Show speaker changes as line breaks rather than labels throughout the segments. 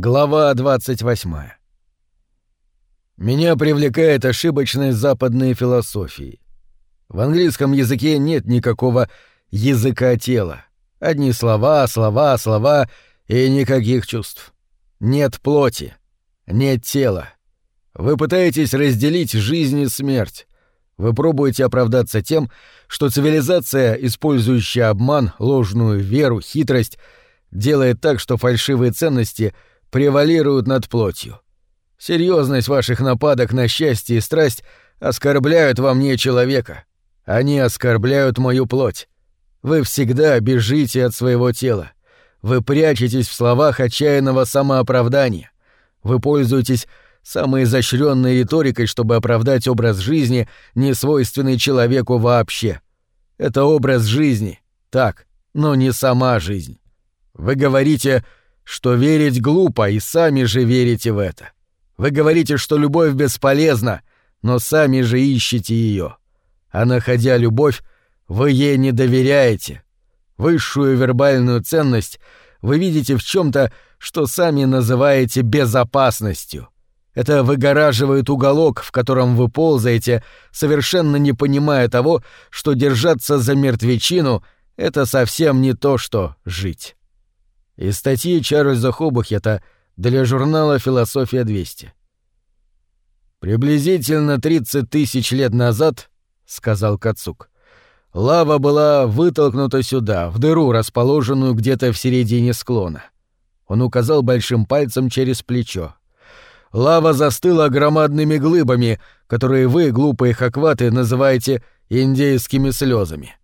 Глава 28. Меня привлекает ошибочность западной философии. В английском языке нет никакого языка тела. Одни слова, слова, слова и никаких чувств. Нет плоти, нет тела. Вы пытаетесь разделить жизнь и смерть. Вы пробуете оправдаться тем, что цивилизация, использующая обман, ложную веру, хитрость, делает так, что фальшивые ценности — превалируют над плотью. Серьезность ваших нападок на счастье и страсть оскорбляют во мне человека. Они оскорбляют мою плоть. Вы всегда бежите от своего тела. Вы прячетесь в словах отчаянного самооправдания. Вы пользуетесь самой изощренной риторикой, чтобы оправдать образ жизни, не свойственный человеку вообще. Это образ жизни, так, но не сама жизнь. Вы говорите что верить глупо, и сами же верите в это. Вы говорите, что любовь бесполезна, но сами же ищете ее. А находя любовь, вы ей не доверяете. Высшую вербальную ценность вы видите в чем то что сами называете безопасностью. Это выгораживает уголок, в котором вы ползаете, совершенно не понимая того, что держаться за мертвечину — это совсем не то, что жить. Из статьи Чарльза Хобухета для журнала «Философия-200». «Приблизительно 30 тысяч лет назад, — сказал Кацук, — лава была вытолкнута сюда, в дыру, расположенную где-то в середине склона. Он указал большим пальцем через плечо. Лава застыла громадными глыбами, которые вы, глупые хакваты, называете индейскими слезами.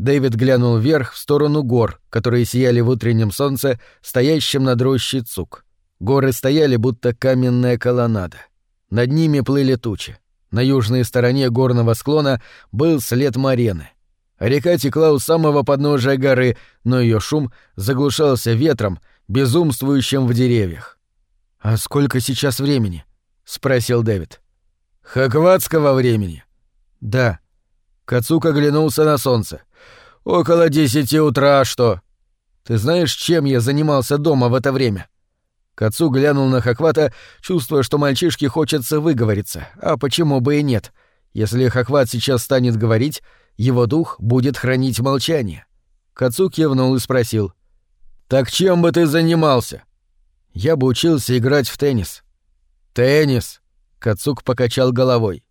Дэвид глянул вверх в сторону гор, которые сияли в утреннем солнце, стоящем над рощей цук. Горы стояли, будто каменная колоннада. Над ними плыли тучи. На южной стороне горного склона был след Марены. Река текла у самого подножия горы, но ее шум заглушался ветром, безумствующим в деревьях. «А сколько сейчас времени?» — спросил Дэвид. «Хакватского времени?» «Да». Кацук оглянулся на солнце. «Около десяти утра, что?» «Ты знаешь, чем я занимался дома в это время?» Кацу глянул на Хаквата, чувствуя, что мальчишке хочется выговориться, а почему бы и нет. Если Хакват сейчас станет говорить, его дух будет хранить молчание. Кацу кивнул и спросил. «Так чем бы ты занимался?» «Я бы учился играть в теннис». «Теннис?» — Кацук покачал головой.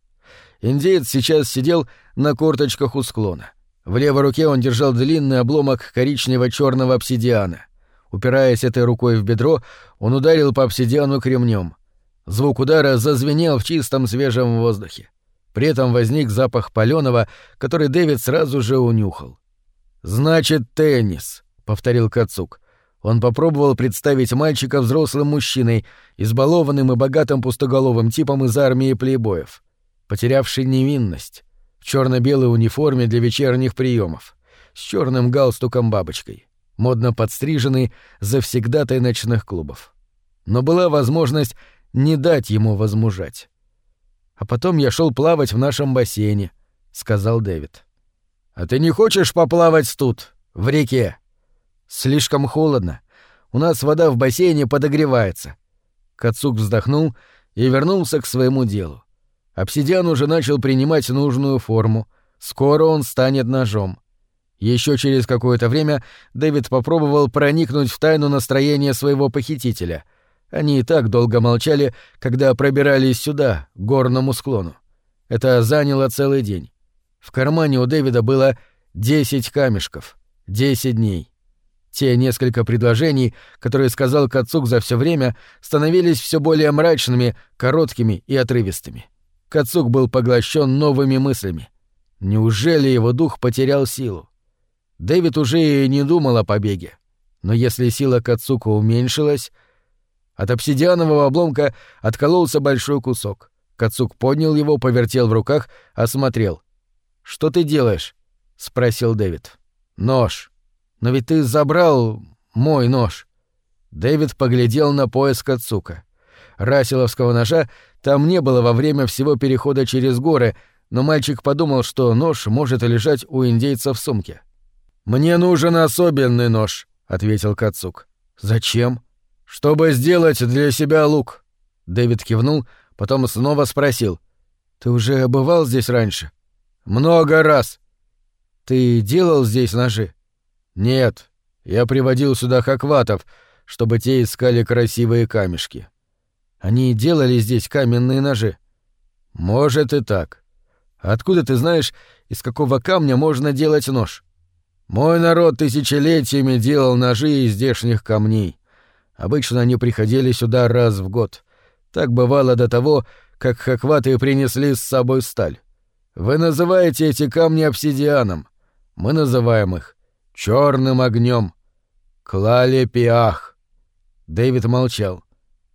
Индеец сейчас сидел на корточках у склона. В левой руке он держал длинный обломок коричнево-черного обсидиана. Упираясь этой рукой в бедро, он ударил по обсидиану кремнем. Звук удара зазвенел в чистом свежем воздухе. При этом возник запах палёного, который Дэвид сразу же унюхал. «Значит, теннис», — повторил Кацук. Он попробовал представить мальчика взрослым мужчиной, избалованным и богатым пустоголовым типом из армии плейбоев, потерявший невинность, в черно-белой униформе для вечерних приемов, с черным галстуком-бабочкой, модно подстриженный завсегдатай ночных клубов. Но была возможность не дать ему возмужать. А потом я шел плавать в нашем бассейне, сказал Дэвид. А ты не хочешь поплавать тут, в реке? Слишком холодно. У нас вода в бассейне подогревается. Кацук вздохнул и вернулся к своему делу. Обсидиан уже начал принимать нужную форму. Скоро он станет ножом. Еще через какое-то время Дэвид попробовал проникнуть в тайну настроения своего похитителя. Они и так долго молчали, когда пробирались сюда, к горному склону. Это заняло целый день. В кармане у Дэвида было десять камешков, десять дней. Те несколько предложений, которые сказал Кацук за все время, становились все более мрачными, короткими и отрывистыми. Кацук был поглощен новыми мыслями. Неужели его дух потерял силу? Дэвид уже и не думал о побеге. Но если сила Кацука уменьшилась... От обсидианового обломка откололся большой кусок. Кацук поднял его, повертел в руках, осмотрел. «Что ты делаешь?» — спросил Дэвид. «Нож. Но ведь ты забрал мой нож». Дэвид поглядел на пояс Кацука. Расиловского ножа там не было во время всего перехода через горы, но мальчик подумал, что нож может лежать у индейца в сумке. «Мне нужен особенный нож», — ответил Кацук. «Зачем?» «Чтобы сделать для себя лук». Дэвид кивнул, потом снова спросил. «Ты уже бывал здесь раньше?» «Много раз». «Ты делал здесь ножи?» «Нет. Я приводил сюда хакватов, чтобы те искали красивые камешки». «Они делали здесь каменные ножи?» «Может и так. Откуда ты знаешь, из какого камня можно делать нож?» «Мой народ тысячелетиями делал ножи из здешних камней. Обычно они приходили сюда раз в год. Так бывало до того, как хакваты принесли с собой сталь. Вы называете эти камни обсидианом. Мы называем их черным огнем. Клалепиах. Дэвид молчал.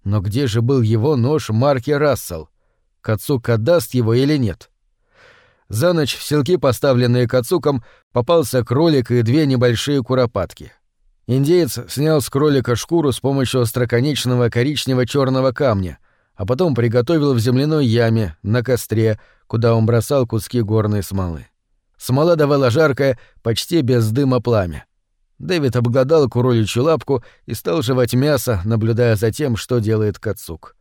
Но где же был его нож марки Рассел? Кацук отдаст его или нет? За ночь в селки, поставленные Кацуком, попался кролик и две небольшие куропатки — Индеец снял с кролика шкуру с помощью остроконечного коричнево-черного камня, а потом приготовил в земляной яме, на костре, куда он бросал куски горной смолы. Смола давала жаркое, почти без дыма пламя. Дэвид обглодал куроличью лапку и стал жевать мясо, наблюдая за тем, что делает Кацук.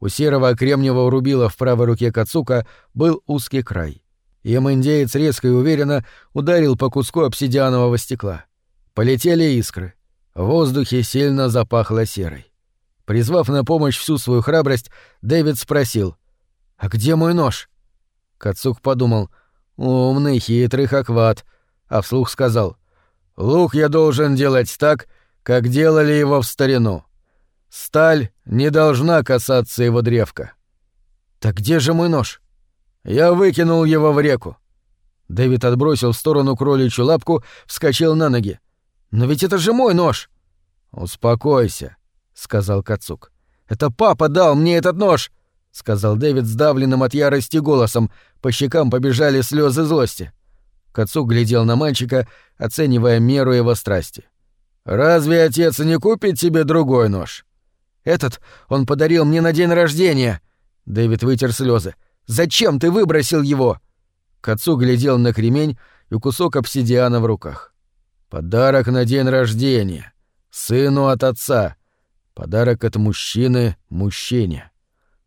У серого кремниевого рубила в правой руке Кацука был узкий край. Им индеец резко и уверенно ударил по куску обсидианового стекла. Полетели искры. В воздухе сильно запахло серой. Призвав на помощь всю свою храбрость, Дэвид спросил. «А где мой нож?» Кацук подумал. «Умный, хитрый хакват», а вслух сказал. «Лук я должен делать так, как делали его в старину. Сталь не должна касаться его древка». «Так где же мой нож?» «Я выкинул его в реку». Дэвид отбросил в сторону кроличью лапку, вскочил на ноги. «Но ведь это же мой нож!» «Успокойся», — сказал Кацук. «Это папа дал мне этот нож!» — сказал Дэвид сдавленным от ярости голосом. По щекам побежали слезы злости. Кацук глядел на мальчика, оценивая меру его страсти. «Разве отец не купит тебе другой нож?» «Этот он подарил мне на день рождения!» Дэвид вытер слезы. «Зачем ты выбросил его?» Кацук глядел на кремень и кусок обсидиана в руках. Подарок на день рождения. Сыну от отца. Подарок от мужчины мужчине.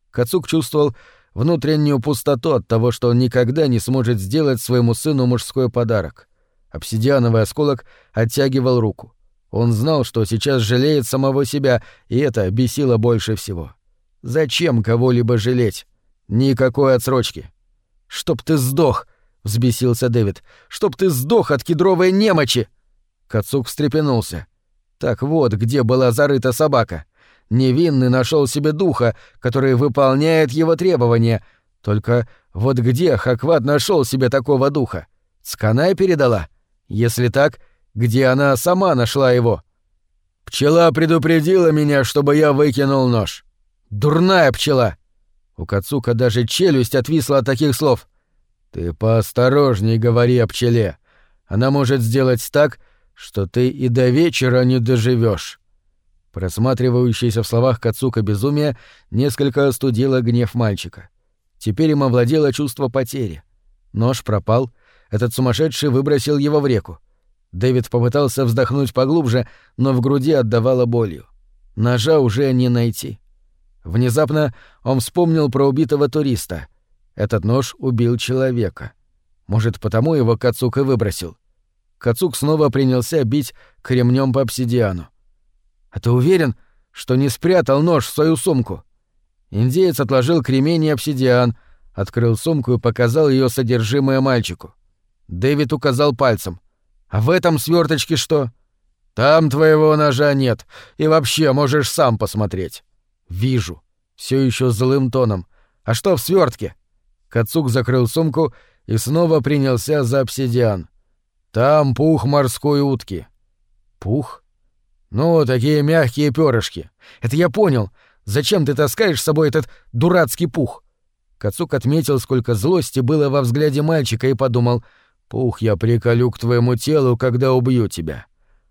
Кацук чувствовал внутреннюю пустоту от того, что он никогда не сможет сделать своему сыну мужской подарок. Обсидиановый осколок оттягивал руку. Он знал, что сейчас жалеет самого себя, и это бесило больше всего. Зачем кого-либо жалеть? Никакой отсрочки. «Чтоб ты сдох!» — взбесился Дэвид. «Чтоб ты сдох от кедровой немочи!» Кацук встрепенулся. Так вот, где была зарыта собака. Невинный нашел себе духа, который выполняет его требования. Только вот где Хакват нашел себе такого духа? Сканай передала? Если так, где она сама нашла его? Пчела предупредила меня, чтобы я выкинул нож. Дурная пчела! У Кацука даже челюсть отвисла от таких слов. Ты поосторожней говори о пчеле. Она может сделать так, что ты и до вечера не доживешь. Просматривающееся в словах Кацука безумие несколько остудило гнев мальчика. Теперь им овладело чувство потери. Нож пропал, этот сумасшедший выбросил его в реку. Дэвид попытался вздохнуть поглубже, но в груди отдавало болью. Ножа уже не найти. Внезапно он вспомнил про убитого туриста. Этот нож убил человека. Может, потому его Кацук и выбросил. Кацук снова принялся бить кремнем по обсидиану. «А ты уверен, что не спрятал нож в свою сумку?» Индеец отложил кремень и обсидиан, открыл сумку и показал ее содержимое мальчику. Дэвид указал пальцем. «А в этом сверточке что?» «Там твоего ножа нет, и вообще можешь сам посмотреть». «Вижу». Все еще злым тоном. «А что в свертке? Кацук закрыл сумку и снова принялся за обсидиан. Там пух морской утки. Пух? Ну, такие мягкие перышки. Это я понял. Зачем ты таскаешь с собой этот дурацкий пух? Кацук отметил, сколько злости было во взгляде мальчика и подумал, «Пух я приколю к твоему телу, когда убью тебя».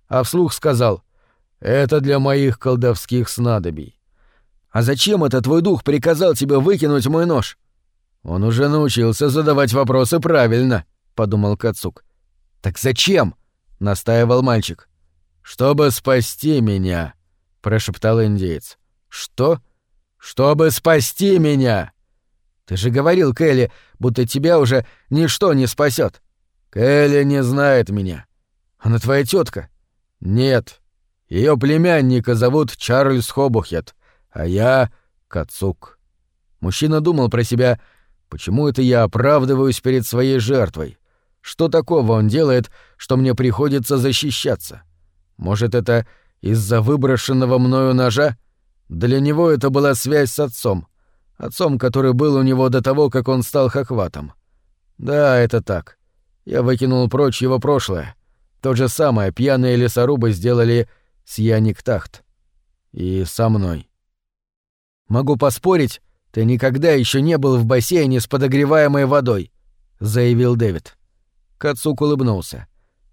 А вслух сказал, «Это для моих колдовских снадобий». «А зачем это твой дух приказал тебе выкинуть мой нож?» «Он уже научился задавать вопросы правильно», — подумал Кацук. «Так зачем?» — настаивал мальчик. «Чтобы спасти меня. — прошептал индеец. «Что? Чтобы спасти меня!» «Ты же говорил, Келли, будто тебя уже ничто не спасет. «Келли не знает меня». «Она твоя тетка? «Нет. Ее племянника зовут Чарльз Хобухет, а я — Кацук». Мужчина думал про себя, почему это я оправдываюсь перед своей жертвой. Что такого он делает, что мне приходится защищаться? Может, это из-за выброшенного мною ножа? Для него это была связь с отцом. Отцом, который был у него до того, как он стал хохватом. Да, это так. Я выкинул прочь его прошлое. То же самое пьяные лесорубы сделали с Яник-Тахт. И со мной. «Могу поспорить, ты никогда еще не был в бассейне с подогреваемой водой», — заявил Дэвид. Кацук улыбнулся.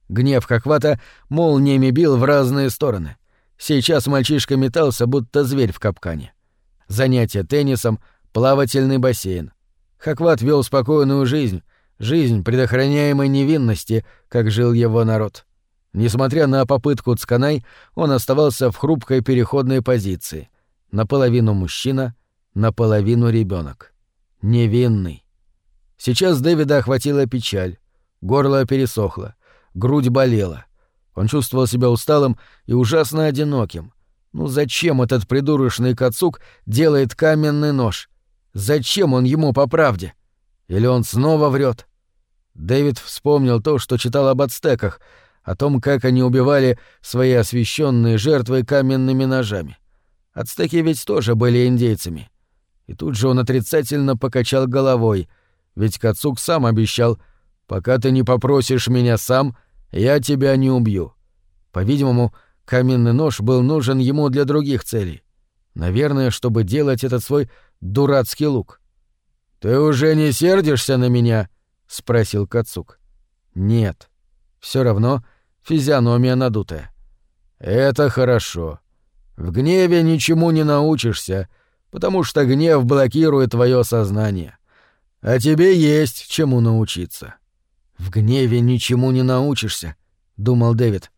Гнев Хохвата молниями бил в разные стороны. Сейчас мальчишка метался, будто зверь в капкане. Занятия теннисом, плавательный бассейн. Хохват вел спокойную жизнь, жизнь предохраняемой невинности, как жил его народ. Несмотря на попытку Цканай, он оставался в хрупкой переходной позиции. Наполовину мужчина, наполовину ребенок. Невинный. Сейчас Дэвида охватила печаль. Горло пересохло, грудь болела. Он чувствовал себя усталым и ужасно одиноким. Ну зачем этот придурочный Кацук делает каменный нож? Зачем он ему по правде? Или он снова врет? Дэвид вспомнил то, что читал об ацтеках, о том, как они убивали свои освященные жертвы каменными ножами. Ацтеки ведь тоже были индейцами. И тут же он отрицательно покачал головой, ведь Кацук сам обещал — Пока ты не попросишь меня сам, я тебя не убью. По-видимому, каменный нож был нужен ему для других целей. Наверное, чтобы делать этот свой дурацкий лук. Ты уже не сердишься на меня? спросил Кацук. Нет. Все равно физиономия надутая. Это хорошо. В гневе ничему не научишься, потому что гнев блокирует твое сознание. А тебе есть чему научиться. «В гневе ничему не научишься», — думал Дэвид.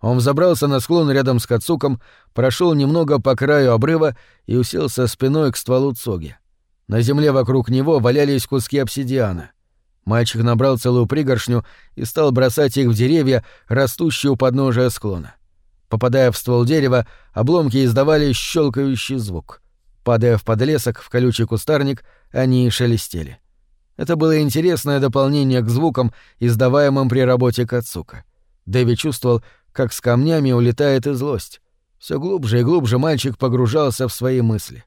Он взобрался на склон рядом с Кацуком, прошел немного по краю обрыва и уселся спиной к стволу цоги. На земле вокруг него валялись куски обсидиана. Мальчик набрал целую пригоршню и стал бросать их в деревья, растущие у подножия склона. Попадая в ствол дерева, обломки издавали щелкающий звук. Падая в подлесок, в колючий кустарник, они шелестели. Это было интересное дополнение к звукам, издаваемым при работе Кацука. Дэви чувствовал, как с камнями улетает и злость. Все глубже и глубже мальчик погружался в свои мысли.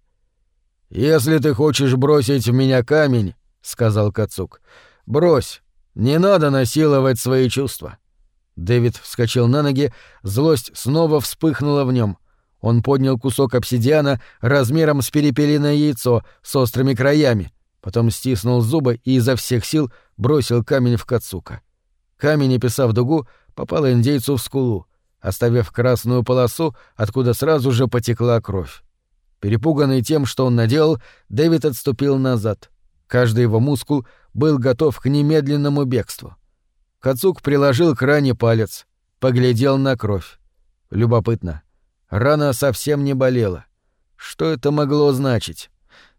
«Если ты хочешь бросить в меня камень», — сказал Кацук, — «брось. Не надо насиловать свои чувства». Дэвид вскочил на ноги, злость снова вспыхнула в нем. Он поднял кусок обсидиана размером с перепелиное яйцо с острыми краями — потом стиснул зубы и изо всех сил бросил камень в Кацука. Камень, описав дугу, попал индейцу в скулу, оставив красную полосу, откуда сразу же потекла кровь. Перепуганный тем, что он наделал, Дэвид отступил назад. Каждый его мускул был готов к немедленному бегству. Кацук приложил к ране палец, поглядел на кровь. Любопытно. Рана совсем не болела. Что это могло значить?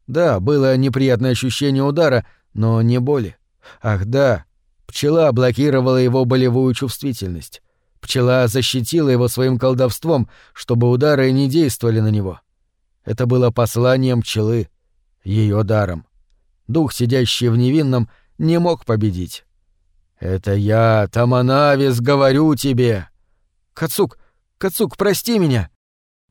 Да, было неприятное ощущение удара, но не боли. Ах да, пчела блокировала его болевую чувствительность. Пчела защитила его своим колдовством, чтобы удары не действовали на него. Это было посланием пчелы, ее даром. Дух, сидящий в невинном, не мог победить. «Это я, Таманавис, говорю тебе!» «Кацук, Кацук, прости меня!»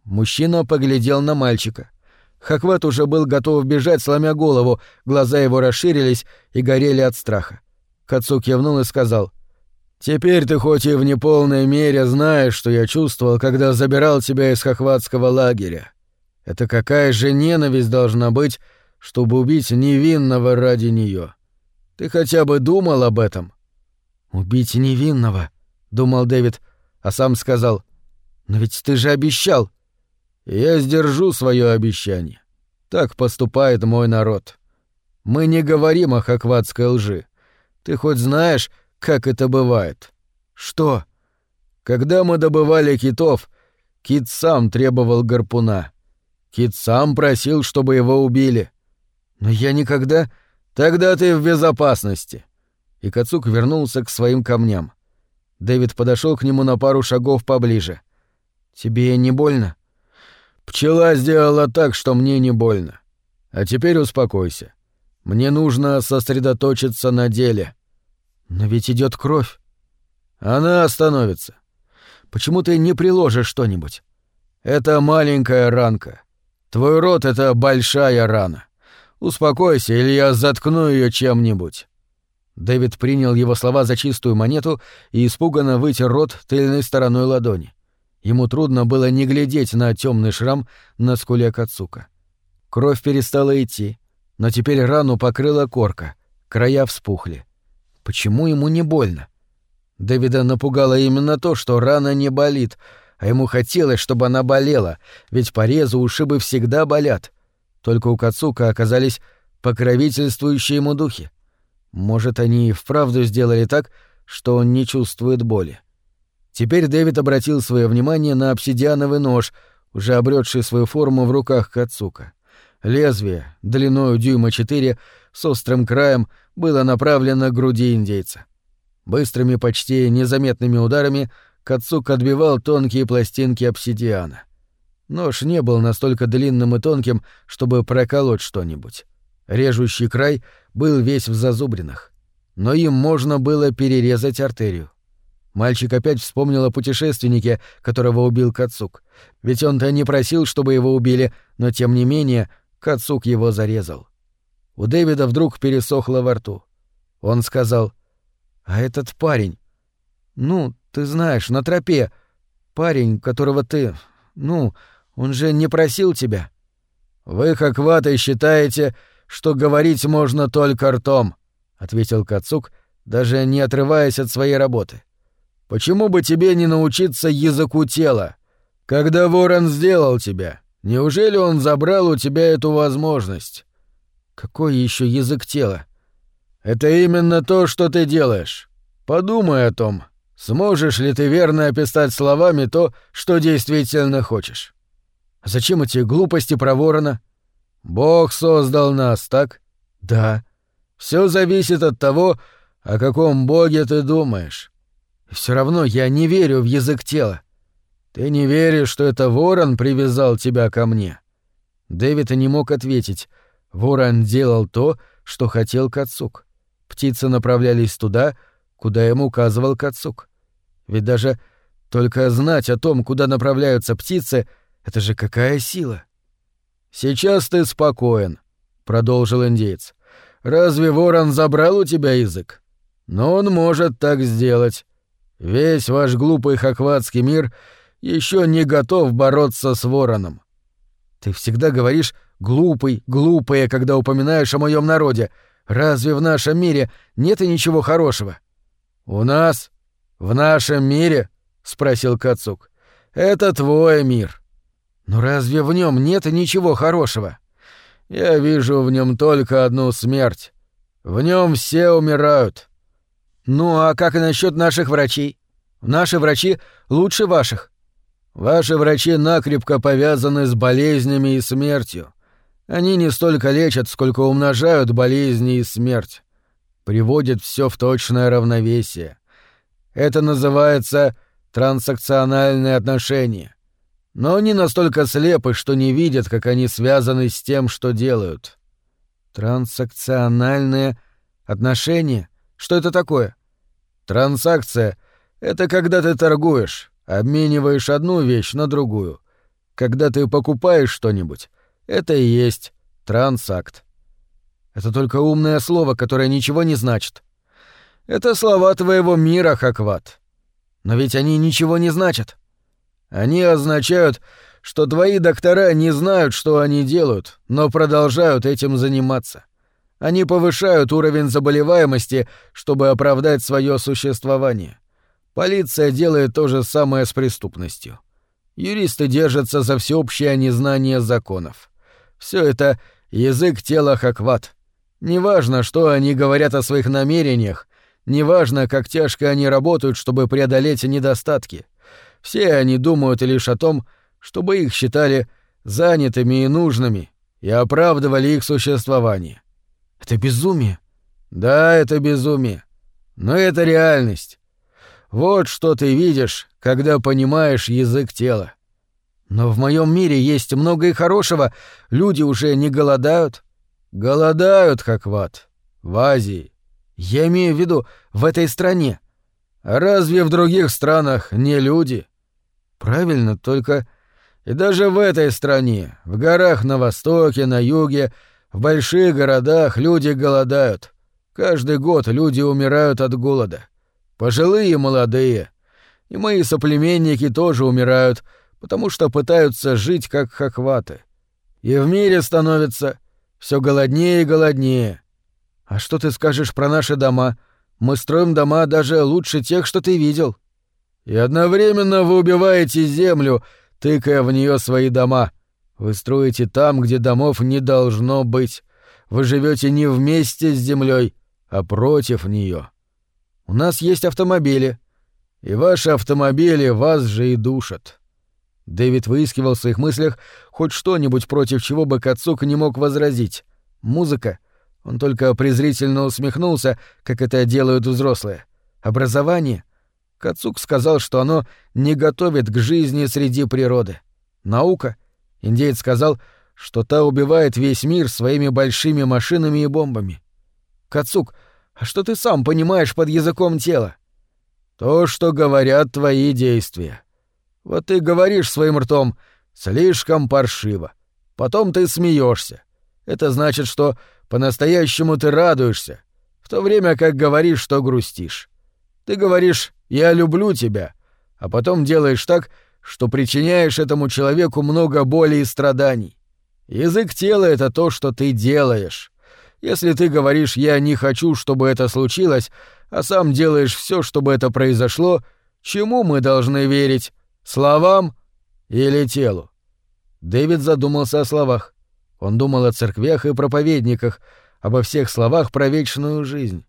Мужчина поглядел на мальчика. Хакват уже был готов бежать, сломя голову, глаза его расширились и горели от страха. Кацу кивнул и сказал, «Теперь ты хоть и в неполной мере знаешь, что я чувствовал, когда забирал тебя из хохватского лагеря. Это какая же ненависть должна быть, чтобы убить невинного ради нее? Ты хотя бы думал об этом?» «Убить невинного», — думал Дэвид, а сам сказал, «Но ведь ты же обещал». Я сдержу свое обещание. Так поступает мой народ. Мы не говорим о хакватской лжи. Ты хоть знаешь, как это бывает? Что? Когда мы добывали китов, Кит сам требовал гарпуна. Кит сам просил, чтобы его убили. Но я никогда... Тогда ты в безопасности. И Кацук вернулся к своим камням. Дэвид подошел к нему на пару шагов поближе. Тебе не больно? Пчела сделала так, что мне не больно. А теперь успокойся. Мне нужно сосредоточиться на деле. Но ведь идет кровь. Она остановится. Почему ты не приложишь что-нибудь? Это маленькая ранка. Твой рот — это большая рана. Успокойся, или я заткну ее чем-нибудь». Дэвид принял его слова за чистую монету и испуганно вытер рот тыльной стороной ладони. Ему трудно было не глядеть на темный шрам на скуле Кацука. Кровь перестала идти, но теперь рану покрыла корка, края вспухли. Почему ему не больно? Дэвида напугало именно то, что рана не болит, а ему хотелось, чтобы она болела, ведь порезы ушибы всегда болят. Только у Кацука оказались покровительствующие ему духи. Может, они и вправду сделали так, что он не чувствует боли. Теперь Дэвид обратил свое внимание на обсидиановый нож, уже обретший свою форму в руках Кацука. Лезвие, длиною дюйма четыре, с острым краем, было направлено к груди индейца. Быстрыми, почти незаметными ударами Кацук отбивал тонкие пластинки обсидиана. Нож не был настолько длинным и тонким, чтобы проколоть что-нибудь. Режущий край был весь в зазубринах. Но им можно было перерезать артерию. Мальчик опять вспомнил о путешественнике, которого убил Кацук. Ведь он-то не просил, чтобы его убили, но тем не менее Кацук его зарезал. У Дэвида вдруг пересохло во рту. Он сказал, «А этот парень... Ну, ты знаешь, на тропе. Парень, которого ты... Ну, он же не просил тебя». «Вы, как ваты, считаете, что говорить можно только ртом», — ответил Кацук, даже не отрываясь от своей работы. «Почему бы тебе не научиться языку тела? Когда ворон сделал тебя, неужели он забрал у тебя эту возможность?» «Какой еще язык тела?» «Это именно то, что ты делаешь. Подумай о том, сможешь ли ты верно описать словами то, что действительно хочешь». «Зачем эти глупости про ворона?» Бог создал нас, так? Да. Все зависит от того, о каком боге ты думаешь. Все равно я не верю в язык тела. Ты не веришь, что это ворон привязал тебя ко мне? Дэвид не мог ответить. Ворон делал то, что хотел Кацук. Птицы направлялись туда, куда ему указывал Кацук. Ведь даже только знать о том, куда направляются птицы, это же какая сила! «Сейчас ты спокоен», — продолжил индейец. «Разве ворон забрал у тебя язык? Но он может так сделать. Весь ваш глупый хакватский мир еще не готов бороться с вороном». «Ты всегда говоришь «глупый, глупые», когда упоминаешь о моем народе. Разве в нашем мире нет и ничего хорошего?» «У нас? В нашем мире?» — спросил Кацук. «Это твой мир. Но разве в нем нет ничего хорошего? Я вижу в нем только одну смерть. В нем все умирают. Ну а как и насчет наших врачей? Наши врачи лучше ваших. Ваши врачи накрепко повязаны с болезнями и смертью. Они не столько лечат, сколько умножают болезни и смерть. Приводят все в точное равновесие. Это называется трансакциональные отношения но не настолько слепы, что не видят, как они связаны с тем, что делают. Трансакциональные отношения? Что это такое? Транзакция — это когда ты торгуешь, обмениваешь одну вещь на другую. Когда ты покупаешь что-нибудь, это и есть трансакт. Это только умное слово, которое ничего не значит. Это слова твоего мира, Хакват. Но ведь они ничего не значат. Они означают, что твои доктора не знают, что они делают, но продолжают этим заниматься. Они повышают уровень заболеваемости, чтобы оправдать свое существование. Полиция делает то же самое с преступностью. Юристы держатся за всеобщее незнание законов. Все это язык тела Хакват. Неважно, что они говорят о своих намерениях, неважно, как тяжко они работают, чтобы преодолеть недостатки — все они думают лишь о том, чтобы их считали занятыми и нужными и оправдывали их существование.
Это безумие.
Да, это безумие. Но это реальность. Вот что ты видишь, когда понимаешь язык тела.
Но в моем мире есть много и хорошего. Люди уже не голодают.
Голодают, как в Азии.
Я имею в виду в этой стране.
А разве в других странах не люди?
Правильно, только...
И даже в этой стране, в горах на востоке, на юге, в больших городах люди голодают. Каждый год люди умирают от голода. Пожилые и молодые. И мои соплеменники тоже умирают, потому что пытаются жить как хохваты. И в мире становится все голоднее и голоднее.
А что ты скажешь про наши дома? Мы строим дома даже лучше тех, что ты видел.
И одновременно вы убиваете землю, тыкая в нее свои дома. Вы строите там, где домов не должно быть. Вы живете не вместе с землей, а против нее.
У нас есть автомобили.
И ваши автомобили вас же и душат.
Дэвид выискивал в своих мыслях хоть что-нибудь, против чего бы Кацук не мог возразить. Музыка. Он только презрительно усмехнулся, как это делают взрослые. Образование. Кацук сказал, что оно не готовит к жизни среди природы. Наука. Индеец сказал, что та убивает весь мир своими большими машинами и бомбами. Кацук, а что ты сам понимаешь под языком тела?
То, что говорят твои действия. Вот ты говоришь своим ртом «слишком паршиво». Потом ты смеешься. Это значит, что по-настоящему ты радуешься, в то время как говоришь, что грустишь. Ты говоришь «я люблю тебя», а потом делаешь так, что причиняешь этому человеку много боли и страданий. Язык тела — это то, что ты делаешь. Если ты говоришь «я не хочу, чтобы это случилось», а сам делаешь все, чтобы это произошло, чему мы должны верить? Словам или телу? Дэвид задумался о словах. Он думал о церквях и проповедниках, обо всех словах про вечную жизнь.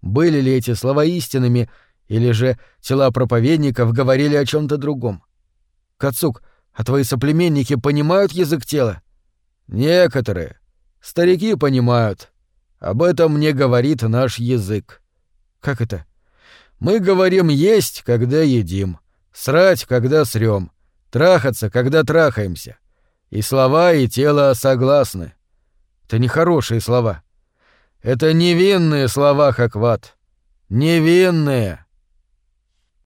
Были ли эти слова истинными, или же тела проповедников говорили о чем то другом? Кацук, а твои соплеменники понимают язык тела? Некоторые. Старики понимают. Об этом мне говорит наш язык.
Как это?
Мы говорим есть, когда едим, срать, когда срём, трахаться, когда трахаемся. И слова, и тело согласны.
Это нехорошие слова.
Это невинные слова, Хакват. Невинные.